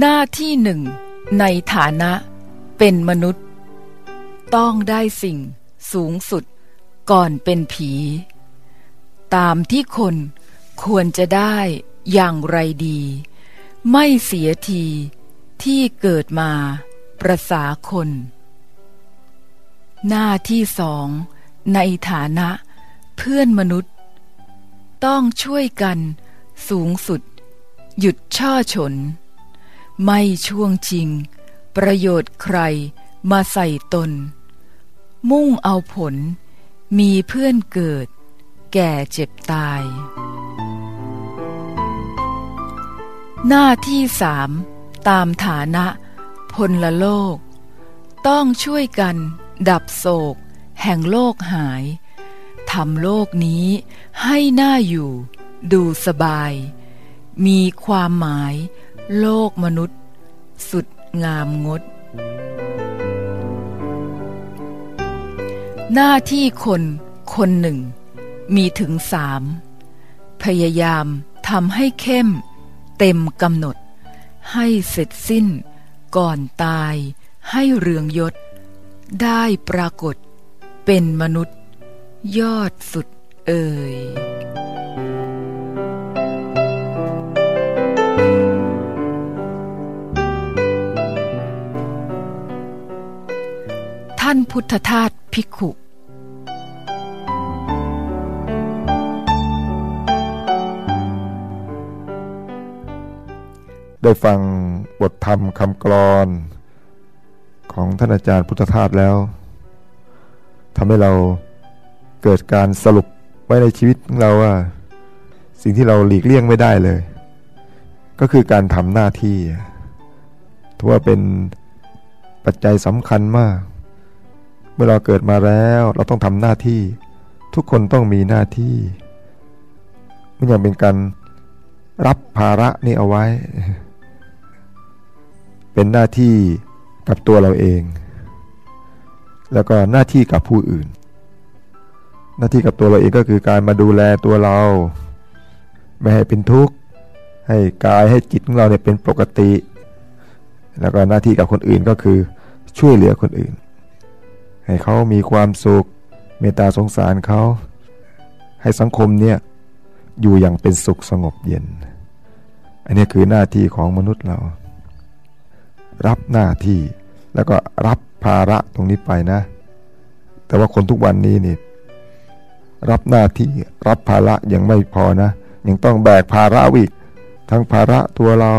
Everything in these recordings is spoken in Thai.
หน้าที่หนึ่งในฐานะเป็นมนุษย์ ต้องได้สิ่งสูงสุดก่อนเป็นผี ตามที่คนควรจะได้อย่างไรดี ไม่เสียทีที่เกิดมาประสาคน หน้าที่สอง ในฐานะเพื่อนมนุษย์ ต้องช่วยกันสูงสุด หยุดช่อฉน ไม่ช่วงจริง ประโยชน์ใครมาใส่ตน มุ่งเอาผล มีเพื่อนเกิด แก่เจ็บตาย หน้าที่สามตามฐานะ พลละโลก ต้องช่วยกัน ดับโศก แห่งโลกหายทำโลกนี้ให้หน่าอยู่ ดูสบาย มีความหมาย โลกมนุษย์ สุดงามงด หน้าที่คนคนหนึ่ง มีถึงสามพยายามทำให้เข้ม เต็มกำหนด ให้เสร็จสิ้น ก่อนตายให้เรืองยศ ได้ปรากฏ เป็นมนุษย์ ยอดสุดเอ่ยท่านพุทธทาสภิกขุ ได้ฟังบทธรรมคำกรอน ของท่านอาจารย์พุทธทาสแล้วทำให้เราเกิดการสรุปไว้ในชีวิตของเราว่า สิ่งที่เราหลีกเลี่ยงไม่ได้เลย ก็คือการทำหน้าที่ถือว่าเป็นปัจจัยสำคัญมาก เมื่อเราเกิดมาแล้วเราต้องทำหน้าที่ ทุกคนต้องมีหน้าที่ไม่อย่างเป็นการรับภาระนี่เอาไว้ เป็นหน้าที่กับตัวเราเอง แล้วก็หน้าที่กับผู้อื่น หน้าที่กับตัวเราเองก็คือการมาดูแลตัวเรา ไม่ให้เป็นทุกข์ ให้กายให้จิตของเราเนี่ยเป็นปกติ แล้วก็หน้าที่กับคนอื่นก็คือช่วยเหลือคนอื่น ให้เขามีความสุข เมตตาสงสารเขา ให้สังคมเนี่ยอยู่อย่างเป็นสุขสงบเย็น อันนี้คือหน้าที่ของมนุษย์เรา รับหน้าที่ แล้วก็รับภาระตรงนี้ไปนะ แต่ว่าคนทุกวันนี้นี่รับหน้าที่รับภาระยังไม่พอนะ ยังต้องแบกภาระอีก ทั้งภาระตัวเรา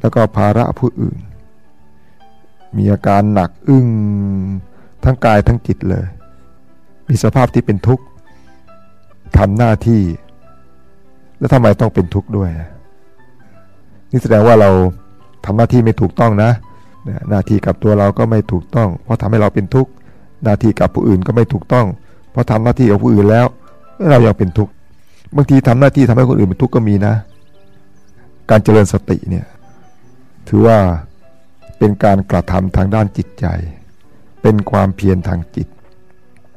แล้วก็ภาระผู้อื่น มีอาการหนักอึ้งทั้งกายทั้งจิตเลย มีสภาพที่เป็นทุกข์ทำหน้าที่ แล้วทำไมต้องเป็นทุกข์ด้วย นี่แสดงว่าเรา ทำหน้าที่ไม่ถูกต้องนะ หน้าที่กับตัวเราก็ไม่ถูกต้อง เพราะทำให้เราเป็นทุกข์ หน้าที่กับผู้อื่นก็ไม่ถูกต้อง เพราะทำหน้าที่กับผู้อื่นแล้ว เรายังเป็นทุกข์ บางทีทำหน้าที่ทำให้คนอื่นเป็นทุกข์ก็มีนะ การเจริญสติเนี่ยถือว่าเป็นการกระทำทางด้านจิตใจ เป็นความเพียรทางจิต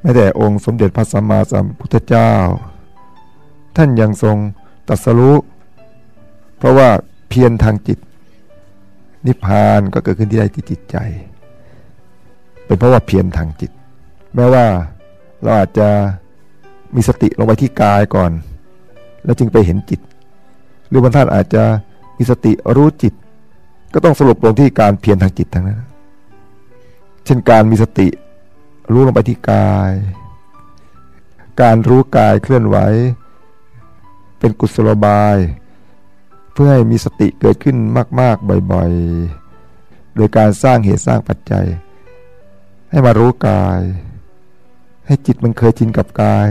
แม้แต่องค์สมเด็จพระสัมมาสัมพุทธเจ้า ท่านยังทรงตรัสรู้เพราะว่าเพียรทางจิต นิพพานก็เกิดขึ้นที่ใดที่จิตใจ เป็นเพราะว่าเพียรทางจิต แม้ว่าเราอาจจะมีสติลงไปที่กายก่อน แล้วจึงไปเห็นจิต หรือบางท่านอาจจะมีสติรู้จิต ก็ต้องสรุปลงที่การเพียรทางจิตทั้งนั้น เช่นการมีสติรู้ลงไปที่กาย การรู้กายเคลื่อนไหว เป็นกุศโลบาย พื่อให้มีสติเกิดขึ้นมาก ๆ บ่อยๆ โดยการสร้างเหตุสร้างปัจจัย ให้มารู้กาย ให้จิตมันเคยชินกับกาย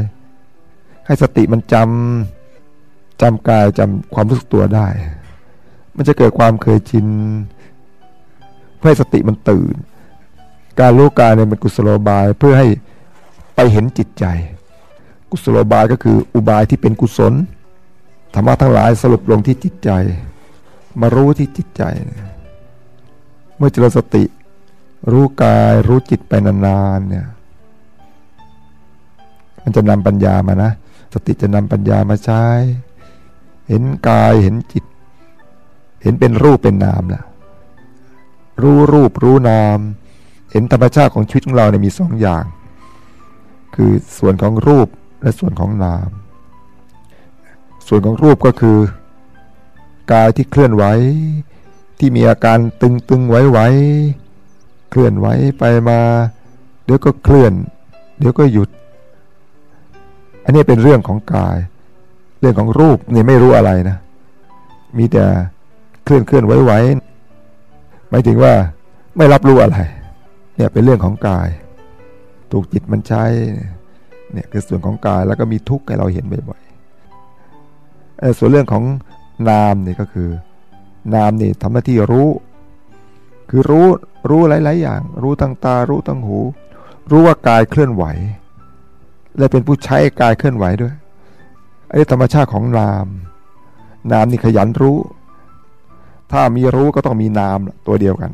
ให้สติมันจำจำกายจำความรู้สึกตัวได้ มันจะเกิดความเคยชิน เพื่อให้สติมันตื่น การรู้กายเนี่ยเป็นกุศโลบายเพื่อให้ไปเห็นจิตใจ กุศโลบายก็คืออุบายที่เป็นกุศล รรมะทั้งหลายสรุปลงที่จิตใจ มารู้ที่จิตใจ เมื่อเจริญสติ รู้กายรู้จิตไปนานๆเนี่ย มันจะนำปัญญามานะ สติจะนำปัญญามาใช้ เห็นกายเห็นจิต เห็นเป็นรูปเป็นนามละรู้รูปรู้นาม เห็นธรรมชาติของชีวิตของเราเนี่ยมีสองอย่าง คือส่วนของรูปและส่วนของนาม ส่วนของรูปก็คือกายที่เคลื่อนไหวที่มีอาการตึงตึงไหวไหวเคลื่อนไหวไปมา เดี๋ยวก็เคลื่อน เดี๋ยวก็หยุด อันนี้เป็นเรื่องของกาย เรื่องของรูปเนี่ยไม่รู้อะไรนะ มีแต่เคลื่อนเคลื่อนไหวไหวหมายถึงว่าไม่รับรู้อะไร เนี่ยเป็นเรื่องของกาย ถูกจิตมันใช้เนี่ยคือส่วนของกายแล้วก็มีทุกข์ให้เราเห็นบ่อย ส่วนเรื่องของนามนี่ก็คือ นามนี่ทำหน้าที่รู้ คือรู้รู้หลาย ๆ อย่าง รู้ทั้งตา รู้ทั้งหู รู้ว่ากายเคลื่อนไหว และเป็นผู้ใช้กายเคลื่อนไหวด้วยไอ้ธรรมชาติของนาม นามนี่ขยันรู้ ถ้ามีรู้ก็ต้องมีนามตัวเดียวกัน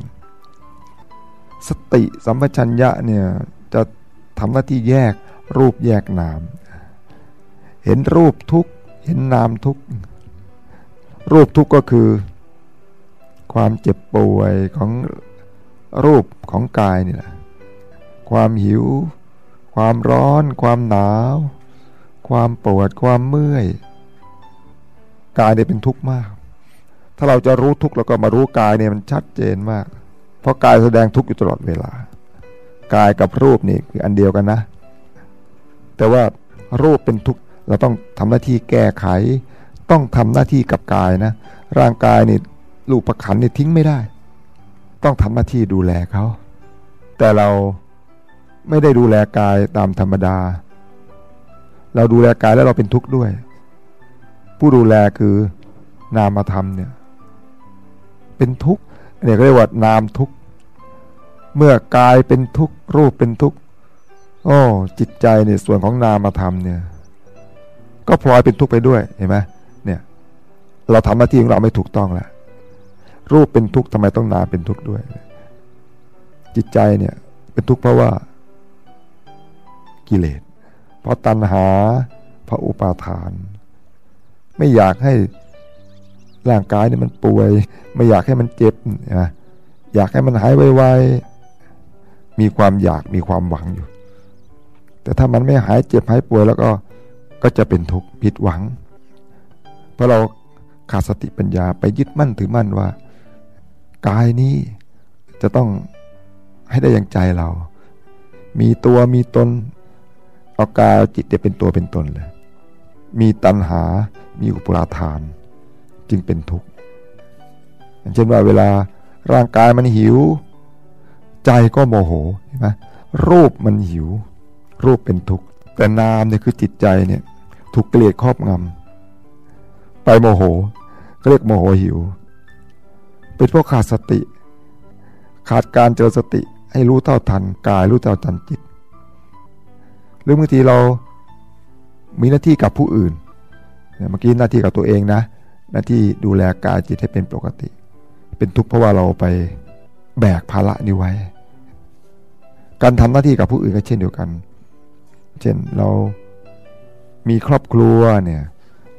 สติสัมปชัญญะเนี่ยจะทำหน้าที่แยกรูปแยกนาม เห็นรูปทุก เห็นนามทุกรูปทุกก็คือ ความเจ็บป่วยของรูปของกายนี่แหละความหิว ความร้อน ความหนาว ความปวด ความเมื่อยกายเนี่ยเป็นทุกข์มาก ถ้าเราจะรู้ทุกข์แล้วก็มารู้กายเนี่ยมันชัดเจนมาก เพราะกายแสดงทุกข์อยู่ตลอดเวลา กายกับรูปนี่คืออันเดียวกันนะ แต่ว่ารูปเป็นทุกข์ เราต้องทำหน้าที่แก้ไข ต้องทำหน้าที่กับกายนะ ร่างกายนี่ลูกประขันนี่ทิ้งไม่ได้ ต้องทำหน้าที่ดูแลเขาแต่เราไม่ได้ดูแลกายตามธรรมดา เราดูแลกายแล้วเราเป็นทุกข์ด้วย ผู้ดูแลคือนามธรรมเนี่ย เป็นทุกข์เนี่ยเรียกว่านามทุกข์เมื่อกายเป็นทุกข์รูปเป็นทุกข์โอ้จิตใจเนี่ยส่วนของนามธรรมเนี่ย ก็พลอยเป็นทุกข์ไปด้วยเห็นไหมเนี่ย เราทำหน้าที่ของเราไม่ถูกต้องแล้วรูปเป็นทุกข์ทำไมต้องนามเป็นทุกข์ด้วย จิตใจเนี่ย เป็นทุกข์เพราะว่ากิเลสเพราะตัณหาเพราะอุปาทาน ไม่อยากให้ร่างกายเนี่ยมันป่วย ไม่อยากให้มันเจ็บนะอยากให้มันหายไวๆมีความอยากมีความหวังอยู่ แต่ถ้ามันไม่หายเจ็บหายป่วยแล้วก็ ก็จะเป็นทุกข์ผิดหวัง เพราะเราขาดสติปัญญาไปยึดมั่นถือมั่นว่ากายนี้จะต้องให้ได้อย่างใจเรา มีตัวมีตนเอากายจิตจะเป็นตัวเป็นตนเลย มีตัณหา มีอุปราทาน จึงเป็นทุกข์เช่นว่าเวลาร่างกายมันหิว ใจก็โมโหใช่ไหมรูปมันหิว รูปเป็นทุกข์แต่นามเนี่ยคือจิตใจเนี่ย ถูกเกลียดครอบงำไปโมโหเรียกโมโหหิว เป็นเพราะขาดสติ ขาดการเจอสติให้รู้เท่าทันกายรู้เท่าทันจิต หรือบางทีเรามีหน้าที่กับผู้อื่นเมื่อกี้หน้าที่กับตัวเองนะ หน้าที่ดูแลกายจิตให้เป็นปกติ เป็นทุกข์เพราะว่าเราไปแบกภาระนี้ไว้ การทำหน้าที่กับผู้อื่นก็เช่นเดียวกัน เช่นเรา มีครอบครัวเนี่ย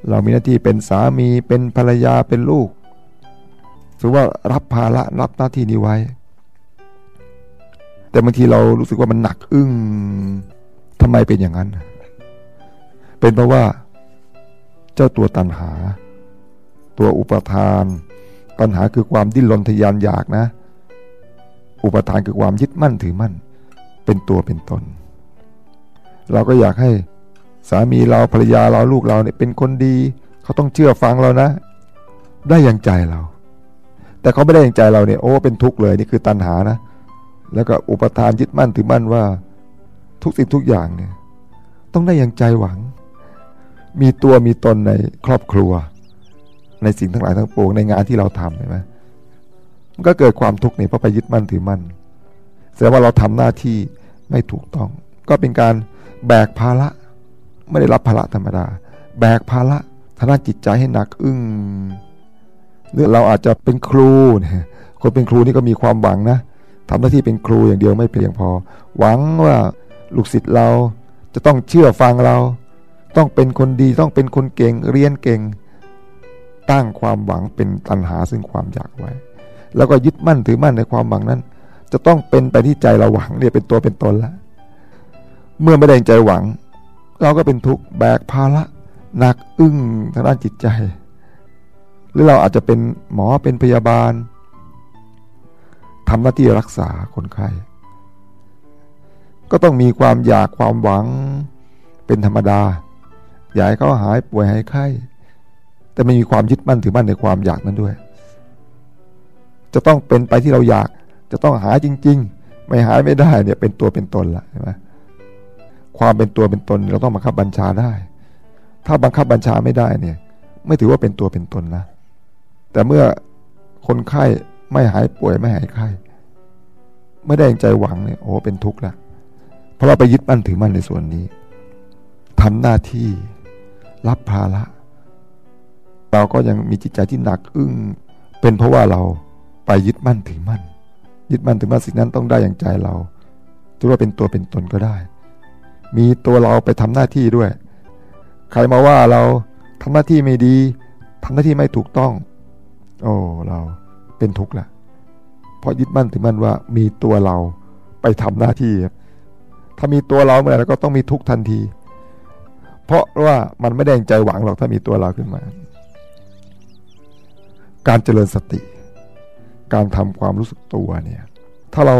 เรามีหน้าที่เป็นสามีเป็นภรรยาเป็นลูกถือว่ารับภาระรับหน้าที่นี้ไว้ แต่บางทีเรารู้สึกว่ามันหนักอึ้งทำไมเป็นอย่างนั้น เป็นเพราะว่า เจ้าตัวตันหา ตัวอุปทานปัญหาคือความดิ้นรนทยานอยากนะ อุปทานคือความยึดมั่นถือมั่น เป็นตัวเป็นตน เราก็อยากให้ สามีเราภรรยาเราลูกเราเนี่ยเป็นคนดี เขาต้องเชื่อฟังเรานะ ได้อย่างใจเรา แต่เขาไม่ได้อย่างใจเราเนี่ยโอ้เป็นทุกข์เลยนี่คือตัณหานะ แล้วก็อุปทานยึดมั่นถือมั่นว่าทุกสิ่งทุกอย่างเนี่ยต้องได้อย่างใจหวัง มีตัวมีตนในครอบครัว ในสิ่งทั้งหลายทั้งปวงในงานที่เราทำเห็นไหมมันก็เกิดความทุกข์เนี่ยเพราะไปยึดมั่นถือมั่นแสดงว่าเราทำหน้าที่ไม่ถูกต้อง ก็เป็นการแบกภาระ ไม่ได้รับภาระธรรมดา แบกภาระทางด้านจิตใจให้หนักอึ้งหรือเราอาจจะเป็นครูเนี่ยคนเป็นครูนี่ก็มีความหวังนะทำหน้าที่เป็นครูอย่างเดียวไม่เพียงพอ หวังว่าลูกศิษย์เราจะต้องเชื่อฟังเรา ต้องเป็นคนดีต้องเป็นคนเก่งเรียนเก่ง ตั้งความหวังเป็นตัณหาซึ่งความอยากไว้ แล้วก็ยึดมั่นถือมั่นในความหวังนั้น จะต้องเป็นไปที่ใจเราหวังเนี่ยเป็นตัวเป็นตนล้วเมื่อไม่ได้ใจหวัง เราก็เป็นทุกข์แบกภาระหนักอึ้งทางด้านจิตใจ หรือเราอาจจะเป็นหมอเป็นพยาบาลทำหน้าที่รักษาคนไข้ ก็ต้องมีความอยากความหวังเป็นธรรมดา อยากให้เขาหายป่วยหายไข้ แต่ไม่มีความยึดมั่นถือมั่นในความอยากนั้นด้วย จะต้องเป็นไปที่เราอยาก จะต้องหายจริง ๆ ไม่หายไม่ได้เนี่ยเป็นตัวเป็นตนละใช่ไหม ความเป็นตัวเป็นตนเราต้องบังคับบัญชาได้ ถ้าบังคับบัญชาไม่ได้เนี่ย ไม่ถือว่าเป็นตัวเป็นตนนะ แต่เมื่อคนไข้ไม่หายป่วยไม่หายไข้ ไม่ได้ใจหวังเนี่ยโอ้เป็นทุกข์ละเพราะเราไปยึดมั่นถือมั่นในส่วนนี้ทำหน้าที่รับภาระเราก็ยังมีจิตใจที่หนักอึ้งเป็นเพราะว่าเราไปยึดมั่นถือมั่นยึดมั่นถือมั่นสิ่งนั้นต้องได้อย่างใจเราถือว่าเป็นตัวเป็นตนก็ได้ มีตัวเราไปทำหน้าที่ด้วย ใครมาว่าเราทำหน้าที่ไม่ดีทำหน้าที่ไม่ถูกต้อง โอ้เราเป็นทุกข์ละเพราะยึดมั่นถือมั่นว่ามีตัวเราไปทำหน้าที่ถ้ามีตัวเราเมื่อไหร่ก็ต้องมีทุกข์ทันที เพราะว่ามันไม่ได้ใจหวังหรอกถ้ามีตัวเราขึ้นมา การเจริญสติ การทำความรู้สึกตัวเนี่ย ถ้าเรา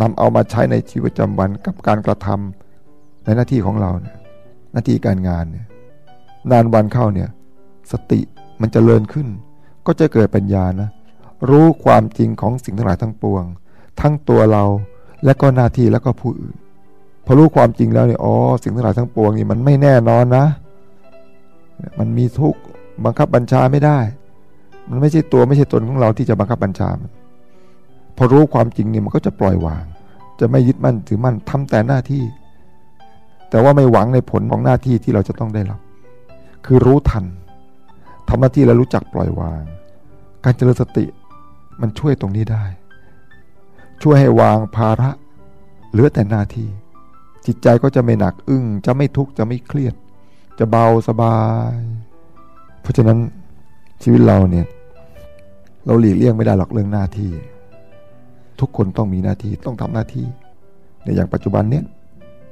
นำเอามาใช้ในชีวิตประจำวันกับการกระทำ ในหน้าที่ของเราเนี่ยหน้าที่การงานเนี่ยนานวันเข้าเนี่ยสติมันจเจริญขึ้น ก็จะเกิดปัญญานะรู้ความจริงของสิ่งทั้งหลายทั้งปวง ทั้งตัวเราและก็หน้าที่แล้วก็ผู้อื่นพอรู้ความจริงแล้วเนี่ยอ๋อสิ่งทั้งหลายทั้งปวงนี่มันไม่แน่นอนนะ มันมีทุกบังคับบัญชาไม่ได้ มันไม่ใช่ตัวไม่ใช่ตนของเราที่จะบังคับบัญชามันพอรู้ความจริงเนี่ยมันก็จะปล่อยวาง จะไม่ยึดมั่นถือมั่นทำแต่หน้าที่ แต่ว่าไม่หวังในผลของหน้าที่ที่เราจะต้องได้รับ คือรู้ทันทำหน้าที่แล้วรู้จักปล่อยวาง การเจริญสติมันช่วยตรงนี้ได้ ช่วยให้วางภาระเหลือแต่หน้าที่ จิตใจก็จะไม่หนักอึ้งจะไม่ทุกข์จะไม่เครียด จะเบาสบาย เพราะฉะนั้นชีวิตเราเนี่ยเราหลีกเลี่ยงไม่ได้หรอกเรื่องหน้าที่ ทุกคนต้องมีหน้าที่ต้องทำหน้าที่ในอย่างปัจจุบันเนี่ย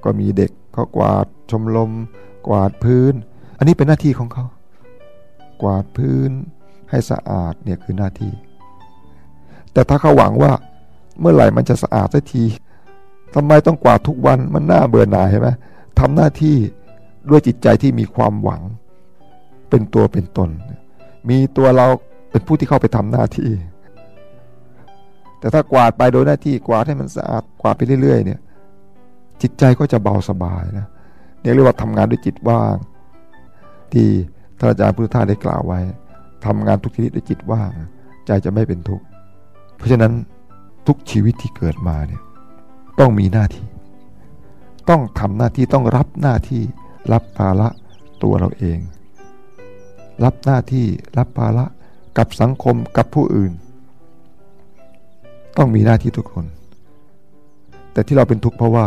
ก็มีเด็ก เขากวาดชมรมกวาดพื้น อันนี้เป็นหน้าที่ของเขา กวาดพื้นให้สะอาดเนี่ยคือหน้าที่ แต่ถ้าเขาหวังว่าเมื่อไหร่มันจะสะอาดสักทีทำไมต้องกวาดทุกวันมันน่าเบื่อหน่ายใช่ไหมทำหน้าที่ด้วยจิตใจที่มีความหวัง เป็นตัวเป็นตน มีตัวเราเป็นผู้ที่เข้าไปทำหน้าที่ แต่ถ้ากวาดไปโดยหน้าที่กวาดให้มันสะอาดกวาดไปเรื่อยๆเนี่ย จิตใจก็จะเบาสบายนะเนี่ยเรียกว่าทำงานด้วยจิตว่าง ที่ท่านอาจารย์พุทธทาสได้กล่าวไว้ทำงานทุกชนิดด้วยจิตว่าง ใจจะไม่เป็นทุกข์เพราะฉะนั้นทุกชีวิตที่เกิดมาเนี่ยต้องมีหน้าที่ ต้องทำหน้าที่ต้องรับหน้าที่รับภาระตัวเราเอง รับหน้าที่รับภาระกับสังคมกับผู้อื่น ต้องมีหน้าที่ทุกคน แต่ที่เราเป็นทุกข์เพราะว่า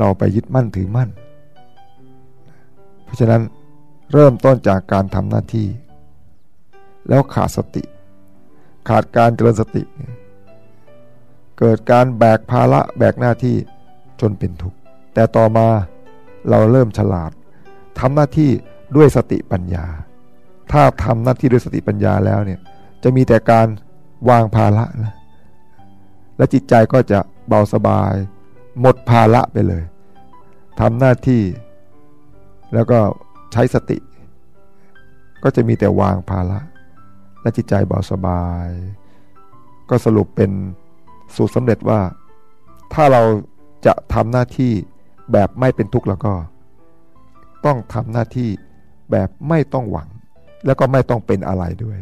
เราไปยึดมั่นถือมั่น เพราะฉะนั้นเริ่มต้นจากการทำหน้าที่ แล้วขาดสติ ขาดการเจริญสติ เกิดการแบกภาระแบกหน้าที่จนเป็นทุกข์แต่ต่อมาเราเริ่มฉลาดทำหน้าที่ด้วยสติปัญญา ถ้าทำหน้าที่ด้วยสติปัญญาแล้วเนี่ยจะมีแต่การวางภาระนะและจิตใจก็จะเบาสบาย หมดภาระไปเลยทำหน้าที่แล้วก็ใช้สติ ก็จะมีแต่วางภาระ และจิตใจเบาสบาย ก็สรุปเป็นสูตรสำเร็จว่า ถ้าเราจะทำหน้าที่แบบไม่เป็นทุกข์แล้วก็ ต้องทำหน้าที่แบบไม่ต้องหวัง แล้วก็ไม่ต้องเป็นอะไรด้วย